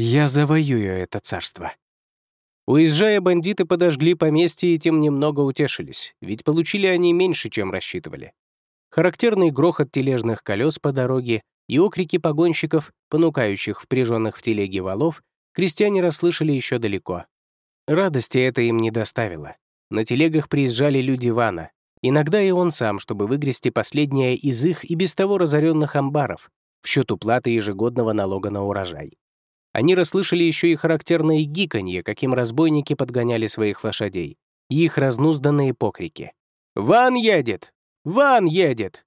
Я завоюю это царство». Уезжая, бандиты подожгли поместье и тем немного утешились, ведь получили они меньше, чем рассчитывали. Характерный грохот тележных колес по дороге и окрики погонщиков, понукающих впряженных в телеге валов, крестьяне расслышали еще далеко. Радости это им не доставило. На телегах приезжали люди Вана, иногда и он сам, чтобы выгрести последнее из их и без того разоренных амбаров в счет уплаты ежегодного налога на урожай. Они расслышали еще и характерное гиканье, каким разбойники подгоняли своих лошадей, и их разнузданные покрики. «Ван едет! Ван едет!»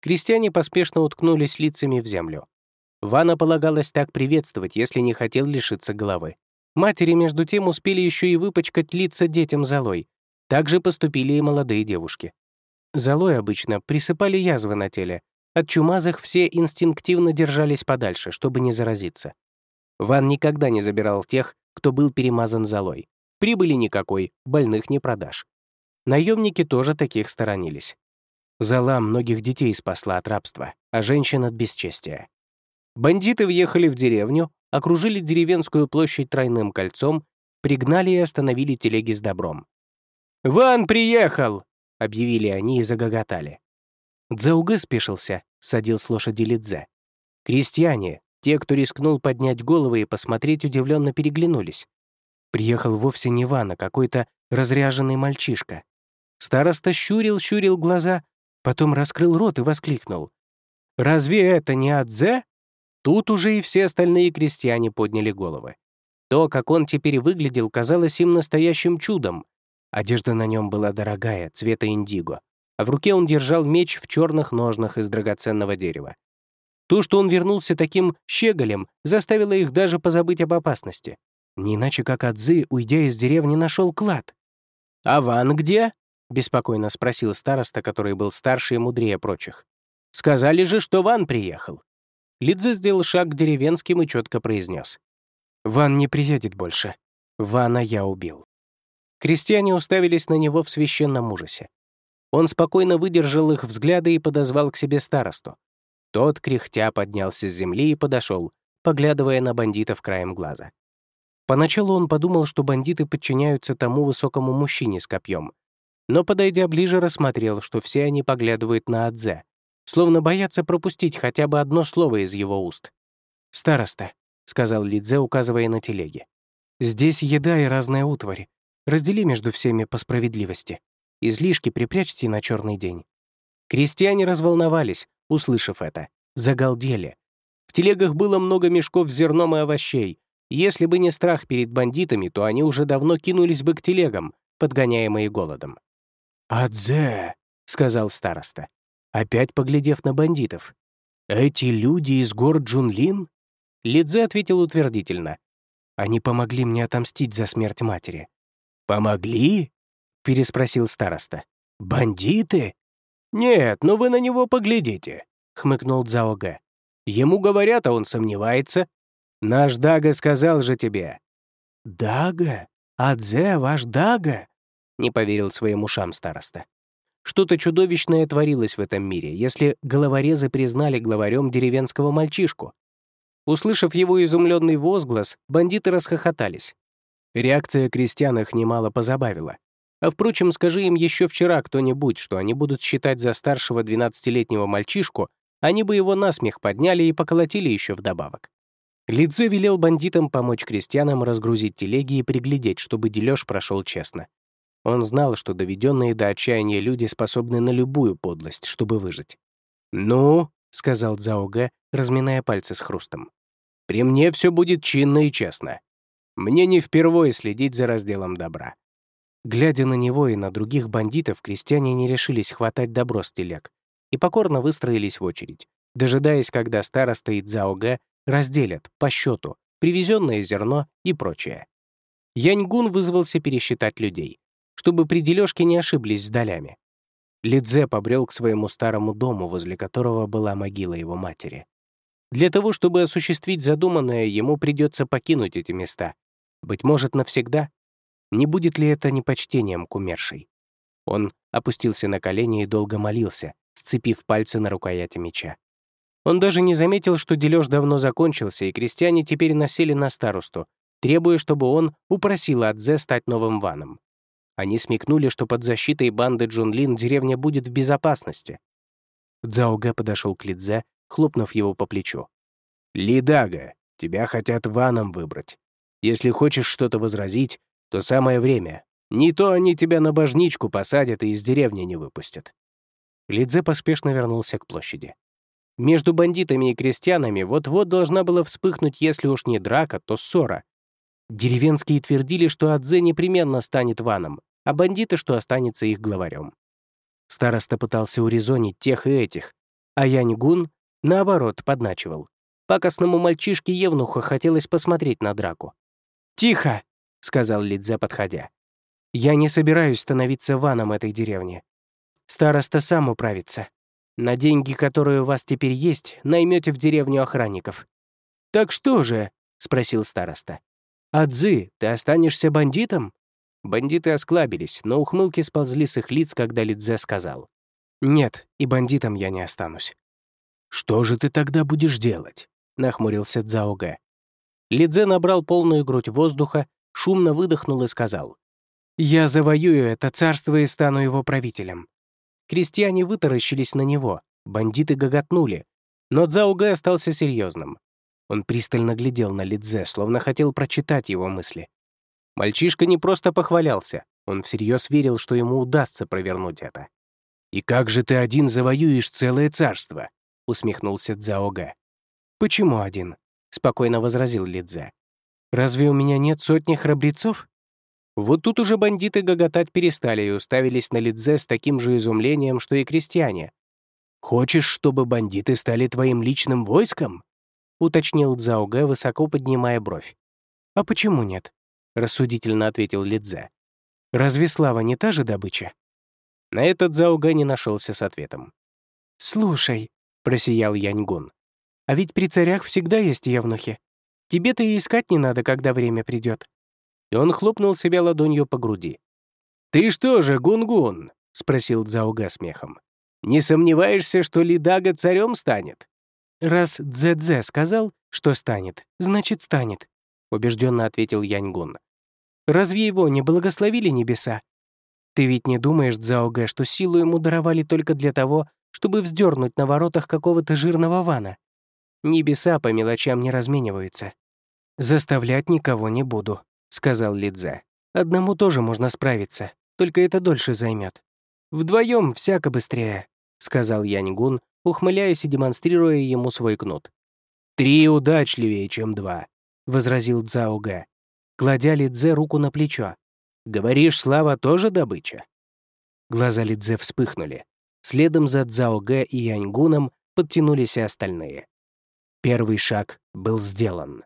Крестьяне поспешно уткнулись лицами в землю. Вана полагалось так приветствовать, если не хотел лишиться головы. Матери, между тем, успели еще и выпачкать лица детям золой. Так же поступили и молодые девушки. Золой обычно присыпали язвы на теле. От чумазых все инстинктивно держались подальше, чтобы не заразиться. Ван никогда не забирал тех, кто был перемазан золой. Прибыли никакой, больных не продашь. Наемники тоже таких сторонились. Зола многих детей спасла от рабства, а женщин от бесчестия. Бандиты въехали в деревню, окружили деревенскую площадь тройным кольцом, пригнали и остановили телеги с добром. «Ван приехал!» — объявили они и загоготали. Дзаугэ спешился, садил с лошади Лидзе. Крестьяне, те, кто рискнул поднять головы и посмотреть, удивленно переглянулись. Приехал вовсе не Ван, а какой-то разряженный мальчишка. Староста щурил-щурил глаза, потом раскрыл рот и воскликнул. «Разве это не Адзе?» Тут уже и все остальные крестьяне подняли головы. То, как он теперь выглядел, казалось им настоящим чудом. Одежда на нем была дорогая, цвета индиго, а в руке он держал меч в черных ножнах из драгоценного дерева. То, что он вернулся таким щеголем, заставило их даже позабыть об опасности. Не иначе как Адзы, уйдя из деревни, нашел клад. «А Ван где?» — беспокойно спросил староста, который был старше и мудрее прочих. «Сказали же, что Ван приехал». Лидзе сделал шаг к деревенским и четко произнес. «Ван не приедет больше. Вана я убил». Крестьяне уставились на него в священном ужасе. Он спокойно выдержал их взгляды и подозвал к себе старосту. Тот, кряхтя, поднялся с земли и подошел, поглядывая на бандитов краем глаза. Поначалу он подумал, что бандиты подчиняются тому высокому мужчине с копьем, но, подойдя ближе, рассмотрел, что все они поглядывают на Адзе, словно боятся пропустить хотя бы одно слово из его уст. «Староста», — сказал Лидзе, указывая на телеги. «Здесь еда и разная утварь. Раздели между всеми по справедливости. Излишки припрячьте на черный день». Крестьяне разволновались, услышав это. Загалдели. В телегах было много мешков с зерном и овощей. Если бы не страх перед бандитами, то они уже давно кинулись бы к телегам, подгоняемые голодом. «Адзе», — сказал староста, опять поглядев на бандитов. «Эти люди из гор Джунлин?» Лидзе ответил утвердительно. «Они помогли мне отомстить за смерть матери». «Помогли?» — переспросил староста. «Бандиты? «Нет, ну вы на него поглядите», — хмыкнул Цзаога. «Ему говорят, а он сомневается. Наш Дага сказал же тебе». «Дага? Адзе, ваш Дага?» — не поверил своим ушам староста. Что-то чудовищное творилось в этом мире, если головорезы признали главарем деревенского мальчишку. Услышав его изумленный возглас, бандиты расхохотались. Реакция крестьян их немало позабавила. А впрочем, скажи им еще вчера кто-нибудь, что они будут считать за старшего 12-летнего мальчишку, они бы его насмех подняли и поколотили еще вдобавок. Лидзе велел бандитам помочь крестьянам разгрузить телеги и приглядеть, чтобы дележ прошел честно. Он знал, что доведенные до отчаяния люди способны на любую подлость, чтобы выжить. «Ну», — сказал Цзаога, разминая пальцы с хрустом, «при мне все будет чинно и честно. Мне не впервые следить за разделом добра. Глядя на него и на других бандитов, крестьяне не решились хватать добро с телег и покорно выстроились в очередь, дожидаясь, когда староста и Цзаога разделят по счету привезенное зерно и прочее. Яньгун вызвался пересчитать людей, чтобы при дележке не ошиблись с долями. Лидзе побрел к своему старому дому, возле которого была могила его матери. Для того, чтобы осуществить задуманное, ему придется покинуть эти места. Быть может, навсегда. Не будет ли это непочтением к умершей? Он опустился на колени и долго молился, сцепив пальцы на рукояти меча. Он даже не заметил, что дележ давно закончился, и крестьяне теперь насели на старосту, требуя, чтобы он упросил Адзе стать новым ваном. Они смекнули, что под защитой банды Джунлин деревня будет в безопасности. Цзаога подошел к Лидзе, хлопнув его по плечу. «Лидага, тебя хотят ваном выбрать. Если хочешь что-то возразить, то самое время. Не то они тебя на божничку посадят и из деревни не выпустят». Лидзе поспешно вернулся к площади. Между бандитами и крестьянами вот-вот должна была вспыхнуть, если уж не драка, то ссора. Деревенские твердили, что Адзе непременно станет ваном, а бандиты, что останется их главарем. Староста пытался урезонить тех и этих, а Янь-Гун, наоборот, подначивал. Пакостному мальчишке Евнуха хотелось посмотреть на драку. «Тихо!» — сказал Лидзе, подходя. «Я не собираюсь становиться ваном этой деревни. Староста сам управится. На деньги, которые у вас теперь есть, наймете в деревню охранников». «Так что же?» — спросил староста. «Адзы, ты останешься бандитом?» Бандиты осклабились, но ухмылки сползли с их лиц, когда Лидзе сказал. «Нет, и бандитом я не останусь». «Что же ты тогда будешь делать?» — нахмурился Цзаогэ. Лидзе набрал полную грудь воздуха, шумно выдохнул и сказал. «Я завоюю это царство и стану его правителем». Крестьяне вытаращились на него, бандиты гоготнули, но Цзаогэ остался серьезным. Он пристально глядел на Лидзе, словно хотел прочитать его мысли. Мальчишка не просто похвалялся, он всерьез верил, что ему удастся провернуть это. «И как же ты один завоюешь целое царство?» — усмехнулся Цзаога. «Почему один?» — спокойно возразил Лидзе. «Разве у меня нет сотни храбрецов?» Вот тут уже бандиты гоготать перестали и уставились на Лидзе с таким же изумлением, что и крестьяне. «Хочешь, чтобы бандиты стали твоим личным войском?» — уточнил Цзаога, высоко поднимая бровь. «А почему нет?» — рассудительно ответил Лидзе. «Разве слава не та же добыча?» На этот Зауга не нашелся с ответом. «Слушай», — просиял Яньгун, «а ведь при царях всегда есть евнухи. Тебе-то и искать не надо, когда время придет. И он хлопнул себя ладонью по груди. «Ты что же, Гунгун?» — спросил Дзауга смехом. «Не сомневаешься, что Лидага царем станет?» «Раз Дзэдзе сказал, что станет, значит, станет», — убежденно ответил Яньгун. «Разве его не благословили небеса? Ты ведь не думаешь, Цзаогэ, что силу ему даровали только для того, чтобы вздернуть на воротах какого-то жирного вана? Небеса по мелочам не размениваются. «Заставлять никого не буду», — сказал Лидзе. «Одному тоже можно справиться, только это дольше займет. Вдвоем всяко быстрее», — сказал Яньгун, ухмыляясь и демонстрируя ему свой кнут. «Три удачливее, чем два», возразил Цзаога, кладя Лидзе руку на плечо. «Говоришь, слава тоже добыча?» Глаза Лидзе вспыхнули. Следом за Цзаога и Яньгуном подтянулись и остальные. Первый шаг был сделан.